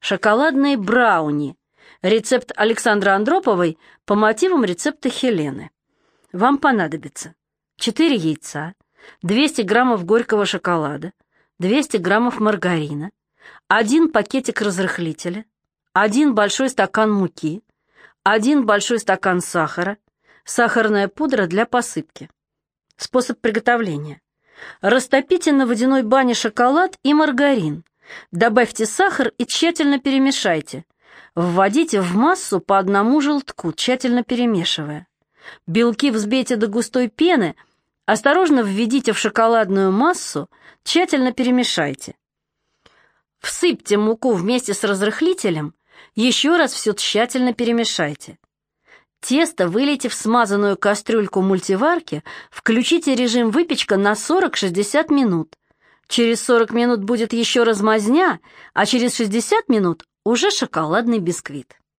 Шоколадные брауни. Рецепт Александры Андроповой по мотивам рецепта Хелены. Вам понадобится 4 яйца, 200 граммов горького шоколада, 200 граммов маргарина, один пакетик разрыхлителя, один большой стакан муки, один большой стакан сахара, сахарная пудра для посыпки. Способ приготовления. Растопите на водяной бане шоколад и маргарин. Добавьте сахар и тщательно перемешайте. Вводите в массу по одному желтку, тщательно перемешивая. Белки взбейте до густой пены, осторожно введите в шоколадную массу, тщательно перемешайте. Всыпьте муку вместе с разрыхлителем, еще раз все тщательно перемешайте. Тесто вылейте в смазанную кастрюльку мультиварки, включите режим выпечка на 40-60 минут. Через 40 минут будет еще размазня, а через 60 минут уже шоколадный бисквит.